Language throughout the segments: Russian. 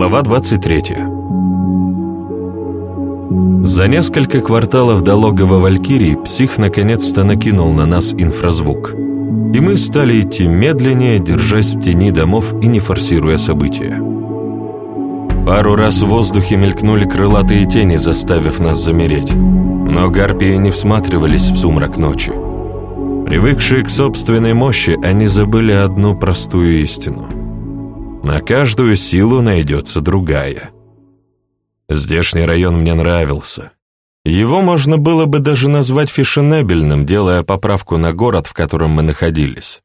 Глава 23 За несколько кварталов до логова Валькирии псих наконец-то накинул на нас инфразвук, и мы стали идти медленнее, держась в тени домов и не форсируя события. Пару раз в воздухе мелькнули крылатые тени, заставив нас замереть, но гарпии не всматривались в сумрак ночи. Привыкшие к собственной мощи, они забыли одну простую истину. На каждую силу найдется другая. Здешний район мне нравился. Его можно было бы даже назвать фешенебельным, делая поправку на город, в котором мы находились.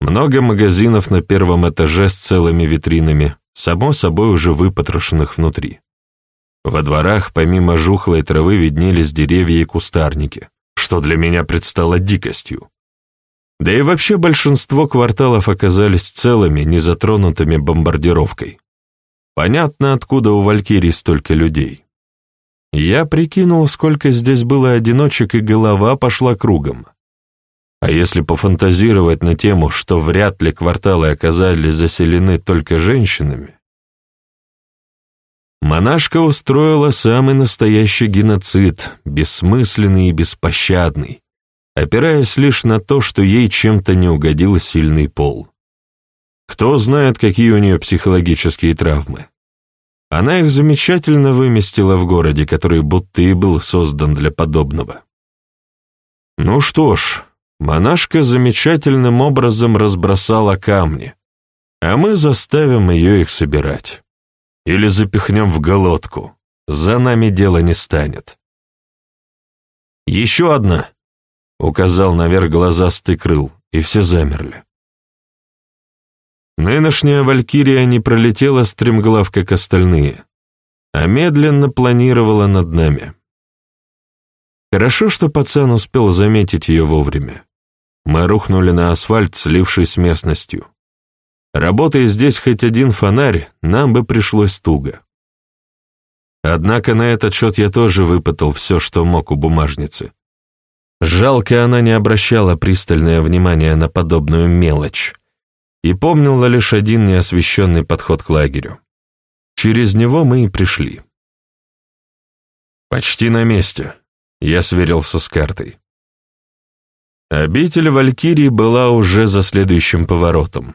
Много магазинов на первом этаже с целыми витринами, само собой уже выпотрошенных внутри. Во дворах помимо жухлой травы виднелись деревья и кустарники, что для меня предстало дикостью. Да и вообще большинство кварталов оказались целыми, не затронутыми бомбардировкой. Понятно, откуда у Валькирии столько людей. Я прикинул, сколько здесь было одиночек, и голова пошла кругом. А если пофантазировать на тему, что вряд ли кварталы оказались заселены только женщинами, монашка устроила самый настоящий геноцид, бессмысленный и беспощадный, опираясь лишь на то, что ей чем-то не угодил сильный пол. Кто знает, какие у нее психологические травмы. Она их замечательно выместила в городе, который будто и был создан для подобного. Ну что ж, монашка замечательным образом разбросала камни, а мы заставим ее их собирать. Или запихнем в голодку. За нами дело не станет. Еще одна, указал наверх глазастый крыл, и все замерли. Нынешняя валькирия не пролетела стремглав, как остальные, а медленно планировала над нами. Хорошо, что пацан успел заметить ее вовремя. Мы рухнули на асфальт, слившись с местностью. Работая здесь хоть один фонарь, нам бы пришлось туго. Однако на этот счет я тоже выпытал все, что мог у бумажницы. Жалко, она не обращала пристальное внимание на подобную мелочь и помнила лишь один неосвещенный подход к лагерю. Через него мы и пришли. «Почти на месте», — я сверился с картой. Обитель Валькирии была уже за следующим поворотом.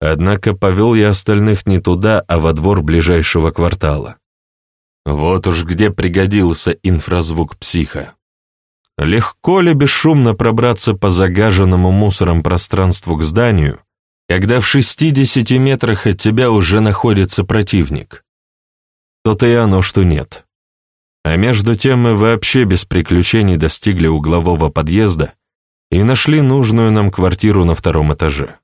Однако повел я остальных не туда, а во двор ближайшего квартала. Вот уж где пригодился инфразвук психа. Легко ли бесшумно пробраться по загаженному мусором пространству к зданию, когда в 60 метрах от тебя уже находится противник. То-то и оно, что нет. А между тем мы вообще без приключений достигли углового подъезда и нашли нужную нам квартиру на втором этаже.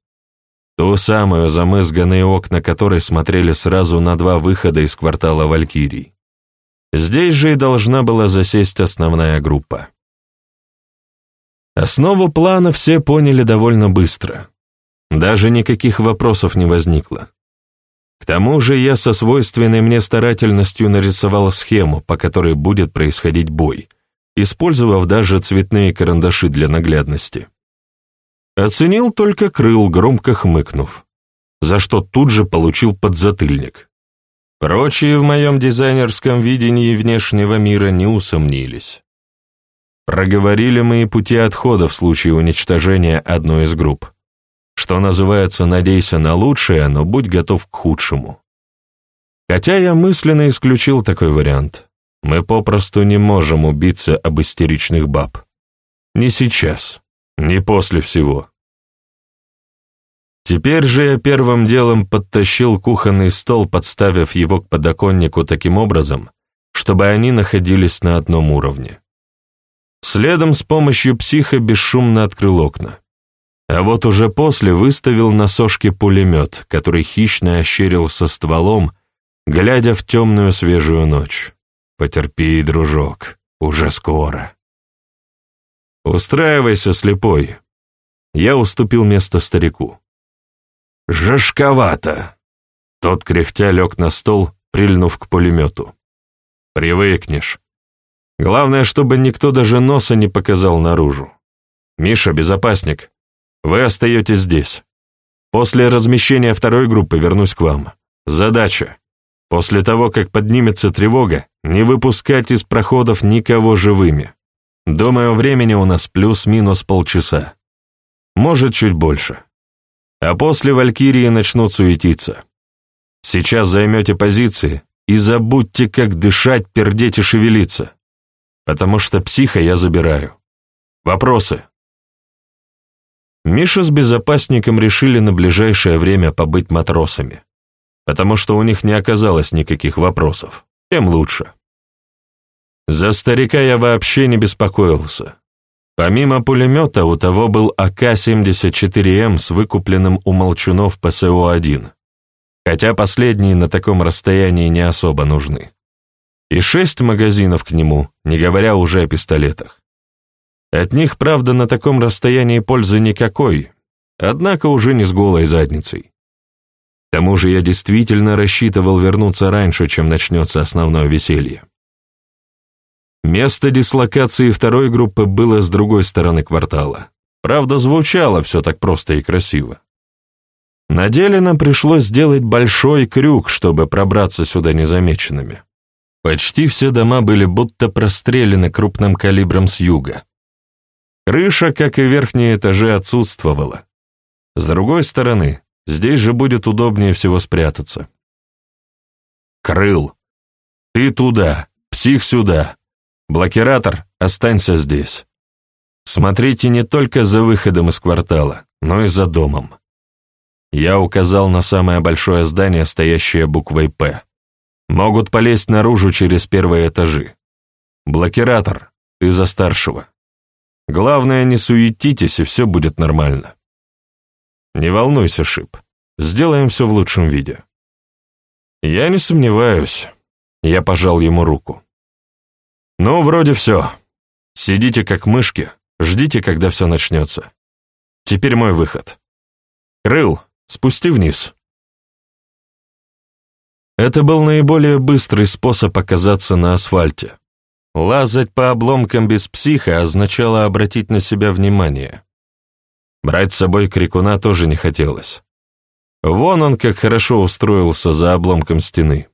Ту самую, замызганные окна которой смотрели сразу на два выхода из квартала Валькирий. Здесь же и должна была засесть основная группа. Основу плана все поняли довольно быстро. Даже никаких вопросов не возникло. К тому же я со свойственной мне старательностью нарисовал схему, по которой будет происходить бой, использовав даже цветные карандаши для наглядности. Оценил только крыл, громко хмыкнув, за что тут же получил подзатыльник. Прочие в моем дизайнерском видении внешнего мира не усомнились. Проговорили мои пути отхода в случае уничтожения одной из групп. Что называется, надейся на лучшее, но будь готов к худшему. Хотя я мысленно исключил такой вариант. Мы попросту не можем убиться об истеричных баб. Не сейчас, не после всего. Теперь же я первым делом подтащил кухонный стол, подставив его к подоконнику таким образом, чтобы они находились на одном уровне. Следом с помощью психа бесшумно открыл окна. А вот уже после выставил на сошке пулемет, который хищно ощерился стволом, глядя в темную свежую ночь. Потерпи, дружок, уже скоро. Устраивайся, слепой. Я уступил место старику. Жашковато. Тот кряхтя лег на стол, прильнув к пулемету. Привыкнешь. Главное, чтобы никто даже носа не показал наружу. Миша, безопасник, вы остаетесь здесь. После размещения второй группы вернусь к вам. Задача. После того, как поднимется тревога, не выпускать из проходов никого живыми. Думаю, времени у нас плюс-минус полчаса. Может, чуть больше. А после Валькирии начнут суетиться. Сейчас займете позиции и забудьте, как дышать, пердеть и шевелиться. Потому что психа я забираю. Вопросы? Миша с безопасником решили на ближайшее время побыть матросами, потому что у них не оказалось никаких вопросов. Тем лучше. За старика я вообще не беспокоился. Помимо пулемета, у того был АК-74М с выкупленным у молчунов ПСО-1, хотя последние на таком расстоянии не особо нужны. И шесть магазинов к нему, не говоря уже о пистолетах. От них, правда, на таком расстоянии пользы никакой, однако уже не с голой задницей. К тому же я действительно рассчитывал вернуться раньше, чем начнется основное веселье. Место дислокации второй группы было с другой стороны квартала. Правда, звучало все так просто и красиво. На деле нам пришлось сделать большой крюк, чтобы пробраться сюда незамеченными. Почти все дома были будто прострелены крупным калибром с юга. Крыша, как и верхние этажи, отсутствовала. С другой стороны, здесь же будет удобнее всего спрятаться. «Крыл! Ты туда! Псих сюда! Блокиратор, останься здесь! Смотрите не только за выходом из квартала, но и за домом». Я указал на самое большое здание, стоящее буквой «П». Могут полезть наружу через первые этажи. Блокиратор, ты за старшего. Главное, не суетитесь, и все будет нормально. Не волнуйся, Шип. Сделаем все в лучшем виде. Я не сомневаюсь. Я пожал ему руку. Ну, вроде все. Сидите как мышки, ждите, когда все начнется. Теперь мой выход. Крыл, спусти вниз. Это был наиболее быстрый способ оказаться на асфальте. Лазать по обломкам без психа означало обратить на себя внимание. Брать с собой крикуна тоже не хотелось. Вон он как хорошо устроился за обломком стены.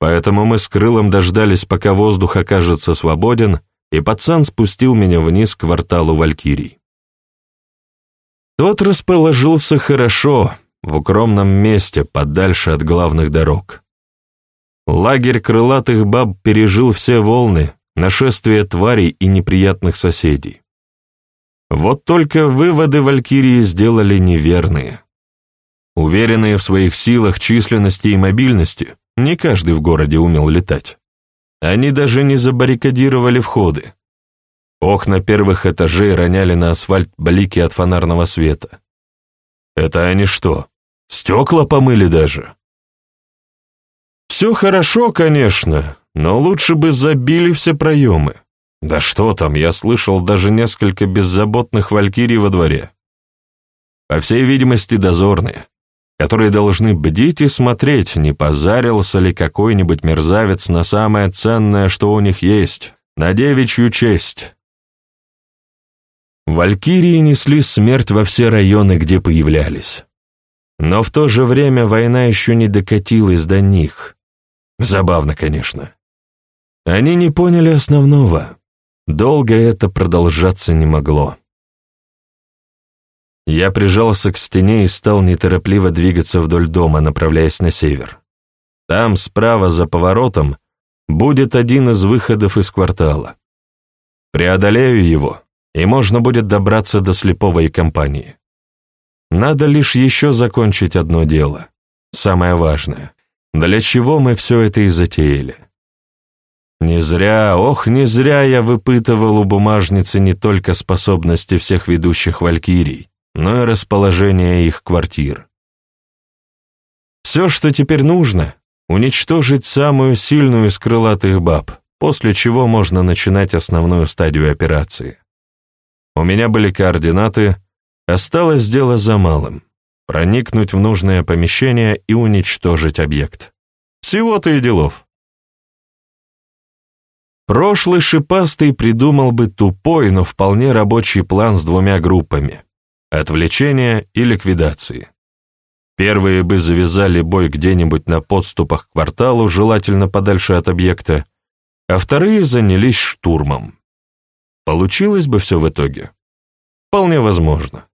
Поэтому мы с Крылом дождались, пока воздух окажется свободен, и пацан спустил меня вниз к кварталу Валькирий. Тот расположился хорошо, в укромном месте, подальше от главных дорог. Лагерь крылатых баб пережил все волны, нашествие тварей и неприятных соседей. Вот только выводы Валькирии сделали неверные. Уверенные в своих силах, численности и мобильности, не каждый в городе умел летать. Они даже не забаррикадировали входы. Окна первых этажей роняли на асфальт блики от фонарного света. Это они что, стекла помыли даже? Все хорошо, конечно, но лучше бы забили все проемы. Да что там, я слышал даже несколько беззаботных валькирий во дворе. По всей видимости, дозорные, которые должны бдить и смотреть, не позарился ли какой-нибудь мерзавец на самое ценное, что у них есть, на девичью честь. Валькирии несли смерть во все районы, где появлялись. Но в то же время война еще не докатилась до них. Забавно, конечно. Они не поняли основного. Долго это продолжаться не могло. Я прижался к стене и стал неторопливо двигаться вдоль дома, направляясь на север. Там, справа за поворотом, будет один из выходов из квартала. Преодолею его, и можно будет добраться до слеповой компании. Надо лишь еще закончить одно дело, самое важное. Для чего мы все это и затеяли? Не зря, ох, не зря я выпытывал у бумажницы не только способности всех ведущих валькирий, но и расположение их квартир. Все, что теперь нужно, уничтожить самую сильную из крылатых баб, после чего можно начинать основную стадию операции. У меня были координаты, осталось дело за малым — проникнуть в нужное помещение и уничтожить объект. Всего-то и делов. Прошлый шипастый придумал бы тупой, но вполне рабочий план с двумя группами — отвлечения и ликвидации. Первые бы завязали бой где-нибудь на подступах к кварталу, желательно подальше от объекта, а вторые занялись штурмом. Получилось бы все в итоге? Вполне возможно.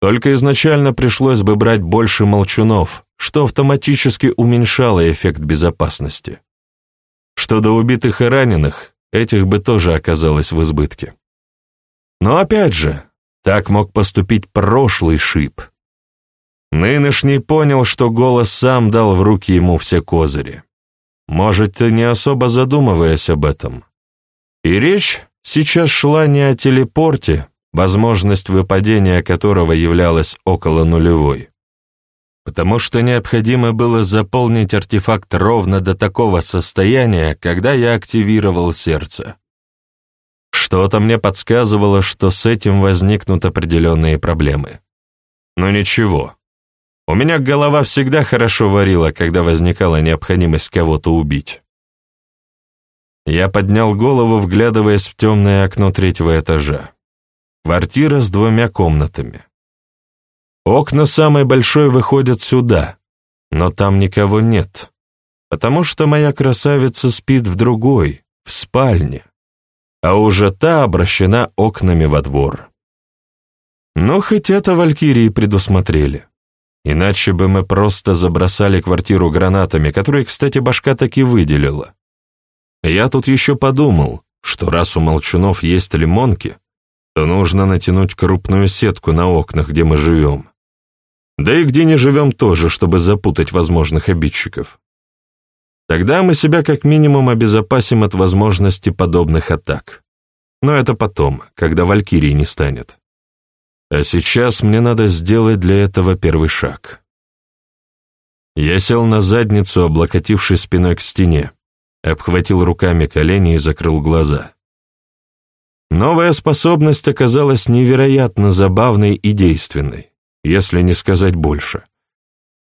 Только изначально пришлось бы брать больше молчунов, что автоматически уменьшало эффект безопасности. Что до убитых и раненых, этих бы тоже оказалось в избытке. Но опять же, так мог поступить прошлый шип. Нынешний понял, что голос сам дал в руки ему все козыри. Может, ты не особо задумываясь об этом. И речь сейчас шла не о телепорте, возможность выпадения которого являлась около нулевой. Потому что необходимо было заполнить артефакт ровно до такого состояния, когда я активировал сердце. Что-то мне подсказывало, что с этим возникнут определенные проблемы. Но ничего. У меня голова всегда хорошо варила, когда возникала необходимость кого-то убить. Я поднял голову, вглядываясь в темное окно третьего этажа. Квартира с двумя комнатами. Окна самой большой выходят сюда, но там никого нет, потому что моя красавица спит в другой, в спальне, а уже та обращена окнами во двор. Но хоть это валькирии предусмотрели. Иначе бы мы просто забросали квартиру гранатами, которые, кстати, башка таки выделила. Я тут еще подумал, что раз у молчунов есть лимонки, то нужно натянуть крупную сетку на окнах, где мы живем. Да и где не живем тоже, чтобы запутать возможных обидчиков. Тогда мы себя как минимум обезопасим от возможности подобных атак. Но это потом, когда Валькирии не станет. А сейчас мне надо сделать для этого первый шаг. Я сел на задницу, облокотившись спиной к стене, обхватил руками колени и закрыл глаза. Новая способность оказалась невероятно забавной и действенной, если не сказать больше.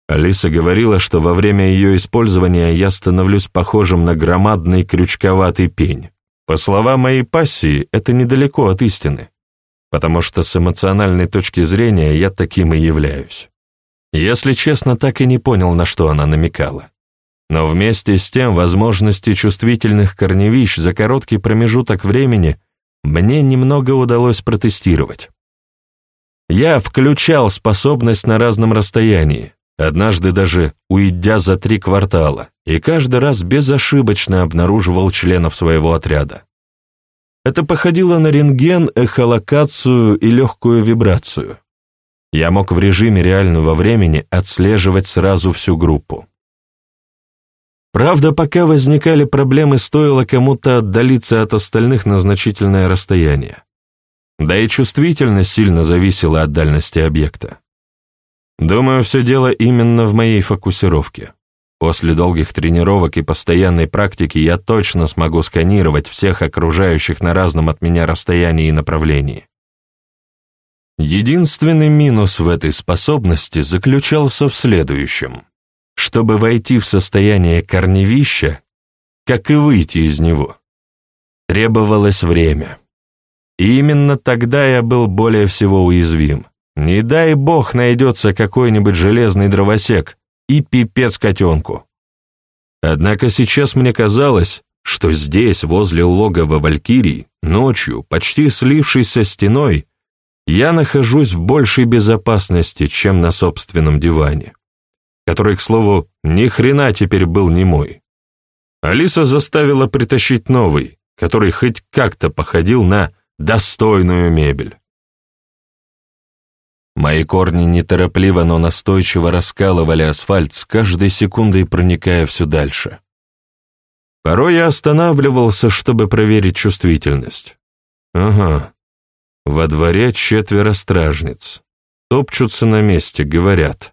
Алиса говорила, что во время ее использования я становлюсь похожим на громадный крючковатый пень. По словам моей пассии, это недалеко от истины, потому что с эмоциональной точки зрения я таким и являюсь. Если честно, так и не понял, на что она намекала. Но вместе с тем возможности чувствительных корневищ за короткий промежуток времени – мне немного удалось протестировать. Я включал способность на разном расстоянии, однажды даже уйдя за три квартала, и каждый раз безошибочно обнаруживал членов своего отряда. Это походило на рентген, эхолокацию и легкую вибрацию. Я мог в режиме реального времени отслеживать сразу всю группу. Правда, пока возникали проблемы, стоило кому-то отдалиться от остальных на значительное расстояние. Да и чувствительность сильно зависела от дальности объекта. Думаю, все дело именно в моей фокусировке. После долгих тренировок и постоянной практики я точно смогу сканировать всех окружающих на разном от меня расстоянии и направлении. Единственный минус в этой способности заключался в следующем. Чтобы войти в состояние корневища, как и выйти из него, требовалось время. И именно тогда я был более всего уязвим. Не дай бог найдется какой-нибудь железный дровосек и пипец котенку. Однако сейчас мне казалось, что здесь, возле логова Валькирий, ночью, почти слившись со стеной, я нахожусь в большей безопасности, чем на собственном диване который, к слову, ни хрена теперь был не мой. Алиса заставила притащить новый, который хоть как-то походил на достойную мебель. Мои корни неторопливо, но настойчиво раскалывали асфальт, с каждой секундой проникая все дальше. Порой я останавливался, чтобы проверить чувствительность. Ага, во дворе четверо стражниц. Топчутся на месте, говорят.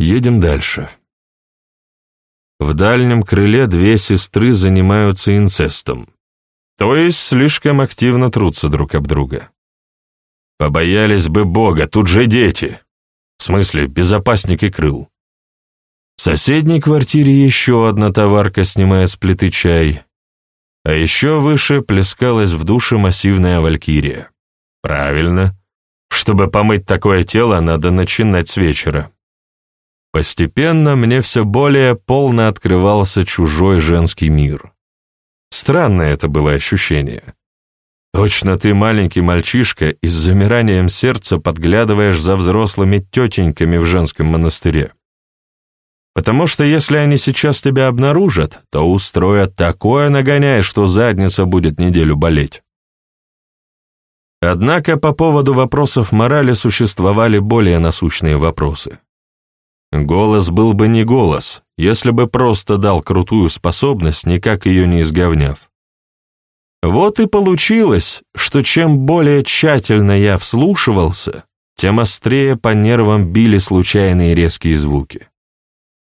Едем дальше. В дальнем крыле две сестры занимаются инцестом, то есть слишком активно трутся друг об друга. Побоялись бы Бога, тут же дети. В смысле, безопасник и крыл. В соседней квартире еще одна товарка снимает с плиты чай, а еще выше плескалась в душе массивная валькирия. Правильно. Чтобы помыть такое тело, надо начинать с вечера. Постепенно мне все более полно открывался чужой женский мир. Странное это было ощущение. Точно ты маленький мальчишка и с замиранием сердца подглядываешь за взрослыми тетеньками в женском монастыре. Потому что если они сейчас тебя обнаружат, то устроят такое нагоняй, что задница будет неделю болеть. Однако по поводу вопросов морали существовали более насущные вопросы. Голос был бы не голос, если бы просто дал крутую способность, никак ее не изговняв. Вот и получилось, что чем более тщательно я вслушивался, тем острее по нервам били случайные резкие звуки.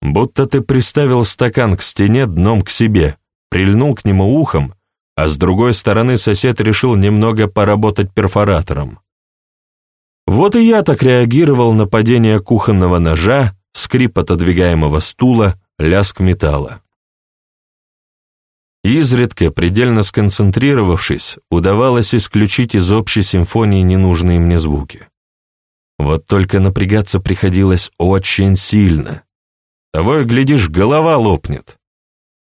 Будто ты приставил стакан к стене дном к себе, прильнул к нему ухом, а с другой стороны сосед решил немного поработать перфоратором. Вот и я так реагировал на падение кухонного ножа, скрип отодвигаемого стула, лязг металла. Изредка, предельно сконцентрировавшись, удавалось исключить из общей симфонии ненужные мне звуки. Вот только напрягаться приходилось очень сильно. Того и, глядишь, голова лопнет.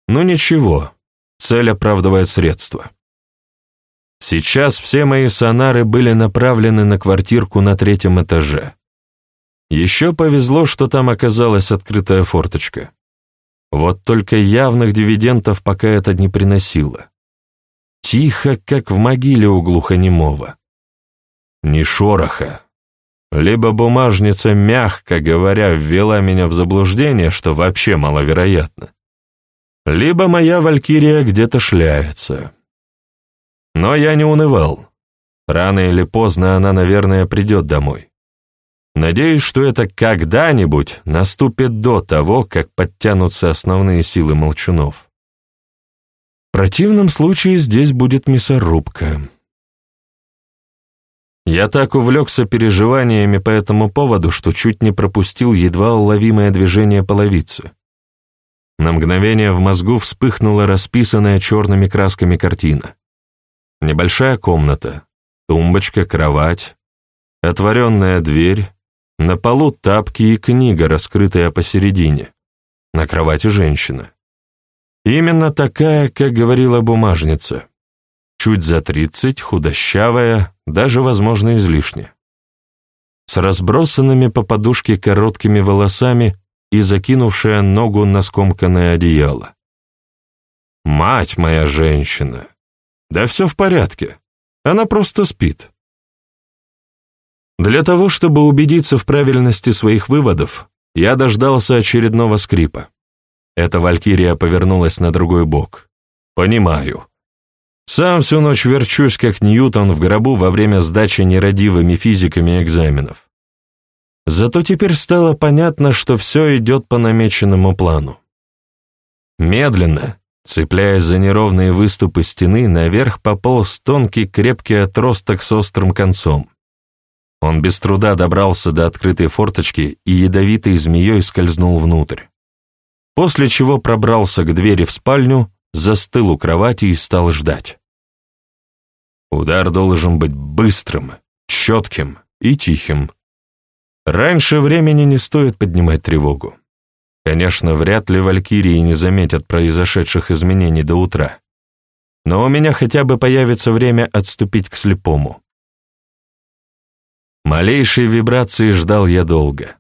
Ну ничего, цель оправдывает средства. Сейчас все мои сонары были направлены на квартирку на третьем этаже. Еще повезло, что там оказалась открытая форточка. Вот только явных дивидендов пока это не приносило. Тихо, как в могиле у глухонемого. Ни шороха. Либо бумажница, мягко говоря, ввела меня в заблуждение, что вообще маловероятно. Либо моя валькирия где-то шляется. Но я не унывал. Рано или поздно она, наверное, придет домой. Надеюсь, что это когда-нибудь наступит до того, как подтянутся основные силы молчунов. В противном случае здесь будет мясорубка. Я так увлекся переживаниями по этому поводу, что чуть не пропустил едва уловимое движение половицы. На мгновение в мозгу вспыхнула расписанная черными красками картина. Небольшая комната, тумбочка, кровать, отворенная дверь, на полу тапки и книга, раскрытая посередине. На кровати женщина. Именно такая, как говорила бумажница. Чуть за тридцать, худощавая, даже, возможно, излишне. С разбросанными по подушке короткими волосами и закинувшая ногу на скомканное одеяло. «Мать моя женщина! Да все в порядке. Она просто спит. Для того, чтобы убедиться в правильности своих выводов, я дождался очередного скрипа. Эта валькирия повернулась на другой бок. Понимаю. Сам всю ночь верчусь, как Ньютон в гробу во время сдачи нерадивыми физиками экзаменов. Зато теперь стало понятно, что все идет по намеченному плану. Медленно, цепляясь за неровные выступы стены, наверх пополз тонкий крепкий отросток с острым концом. Он без труда добрался до открытой форточки и ядовитой змеей скользнул внутрь. После чего пробрался к двери в спальню, застыл у кровати и стал ждать. Удар должен быть быстрым, четким и тихим. Раньше времени не стоит поднимать тревогу. Конечно, вряд ли валькирии не заметят произошедших изменений до утра. Но у меня хотя бы появится время отступить к слепому. Малейшей вибрации ждал я долго.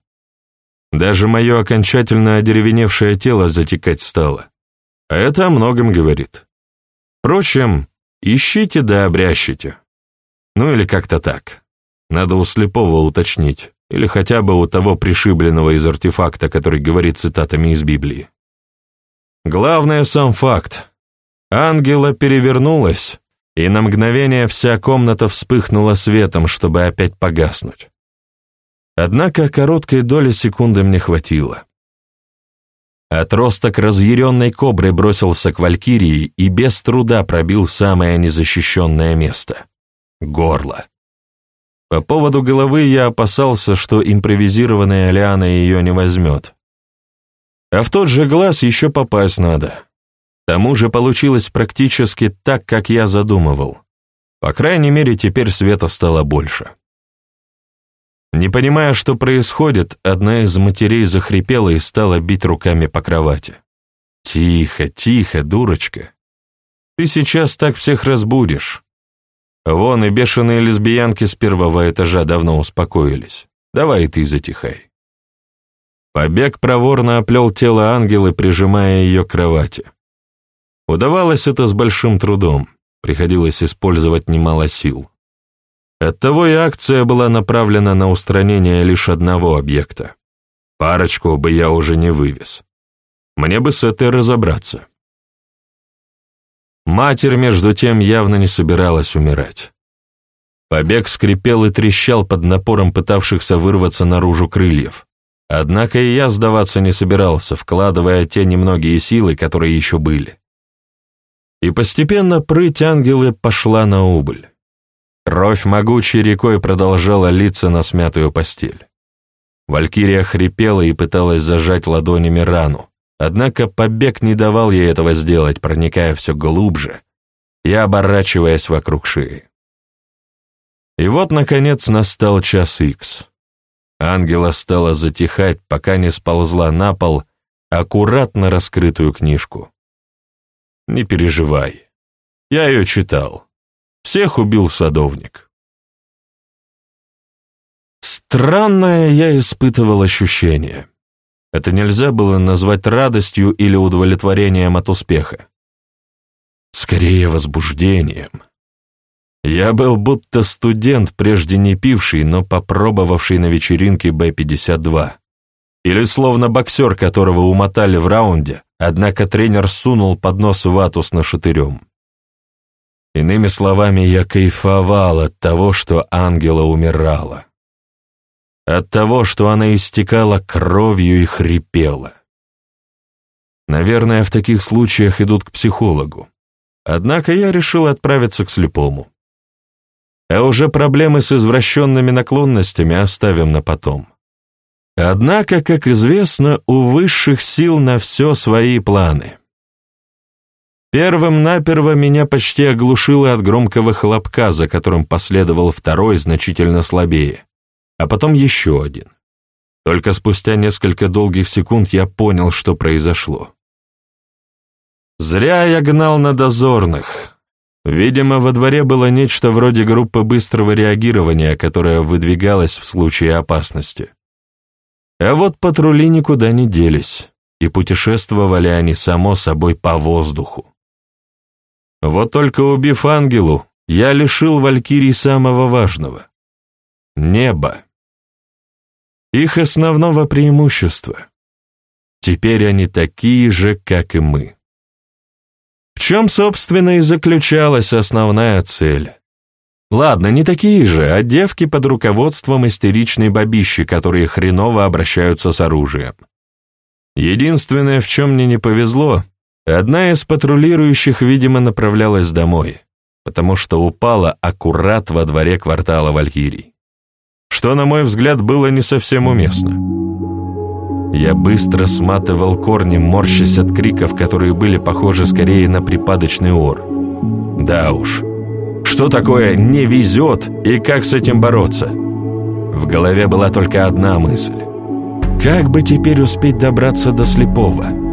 Даже мое окончательно одеревеневшее тело затекать стало. А это о многом говорит. Впрочем, ищите да обрящите. Ну или как-то так. Надо у слепого уточнить, или хотя бы у того пришибленного из артефакта, который говорит цитатами из Библии. Главное сам факт. Ангела перевернулась, и на мгновение вся комната вспыхнула светом, чтобы опять погаснуть. Однако короткой доли секунды мне хватило. Отросток разъяренной кобры бросился к Валькирии и без труда пробил самое незащищенное место — горло. По поводу головы я опасался, что импровизированная лиана ее не возьмет. А в тот же глаз еще попасть надо тому же получилось практически так, как я задумывал. По крайней мере, теперь света стало больше. Не понимая, что происходит, одна из матерей захрипела и стала бить руками по кровати. «Тихо, тихо, дурочка. Ты сейчас так всех разбудишь. Вон и бешеные лесбиянки с первого этажа давно успокоились. Давай ты затихай». Побег проворно оплел тело ангела, прижимая ее к кровати. Удавалось это с большим трудом, приходилось использовать немало сил. Оттого и акция была направлена на устранение лишь одного объекта. Парочку бы я уже не вывез. Мне бы с этой разобраться. Матерь, между тем, явно не собиралась умирать. Побег скрипел и трещал под напором пытавшихся вырваться наружу крыльев. Однако и я сдаваться не собирался, вкладывая те немногие силы, которые еще были. И постепенно прыть ангелы пошла на убыль. Кровь могучей рекой продолжала литься на смятую постель. Валькирия хрипела и пыталась зажать ладонями рану, однако побег не давал ей этого сделать, проникая все глубже и оборачиваясь вокруг шеи. И вот, наконец, настал час икс. Ангела стала затихать, пока не сползла на пол аккуратно раскрытую книжку. Не переживай. Я ее читал. Всех убил садовник. Странное я испытывал ощущение. Это нельзя было назвать радостью или удовлетворением от успеха. Скорее, возбуждением. Я был будто студент, прежде не пивший, но попробовавший на вечеринке Б-52. Или словно боксер, которого умотали в раунде, однако тренер сунул под нос вату с нашатырем. Иными словами, я кайфовал от того, что ангела умирала. От того, что она истекала кровью и хрипела. Наверное, в таких случаях идут к психологу. Однако я решил отправиться к слепому. А уже проблемы с извращенными наклонностями оставим на потом. Однако, как известно, у высших сил на все свои планы. Первым-наперво меня почти оглушило от громкого хлопка, за которым последовал второй, значительно слабее, а потом еще один. Только спустя несколько долгих секунд я понял, что произошло. Зря я гнал на дозорных. Видимо, во дворе было нечто вроде группы быстрого реагирования, которая выдвигалась в случае опасности. А вот патрули никуда не делись, и путешествовали они, само собой, по воздуху. Вот только убив ангелу, я лишил валькирий самого важного — неба. Их основного преимущества. Теперь они такие же, как и мы. В чем, собственно, и заключалась основная цель. Ладно, не такие же, а девки под руководством истеричной бабищи, которые хреново обращаются с оружием. Единственное, в чем мне не повезло, одна из патрулирующих, видимо, направлялась домой, потому что упала аккурат во дворе квартала Валькирий. Что, на мой взгляд, было не совсем уместно. Я быстро сматывал корни, морщась от криков, которые были похожи скорее на припадочный ор. Да уж, что такое «не везет» и как с этим бороться? В голове была только одна мысль. Как бы теперь успеть добраться до слепого?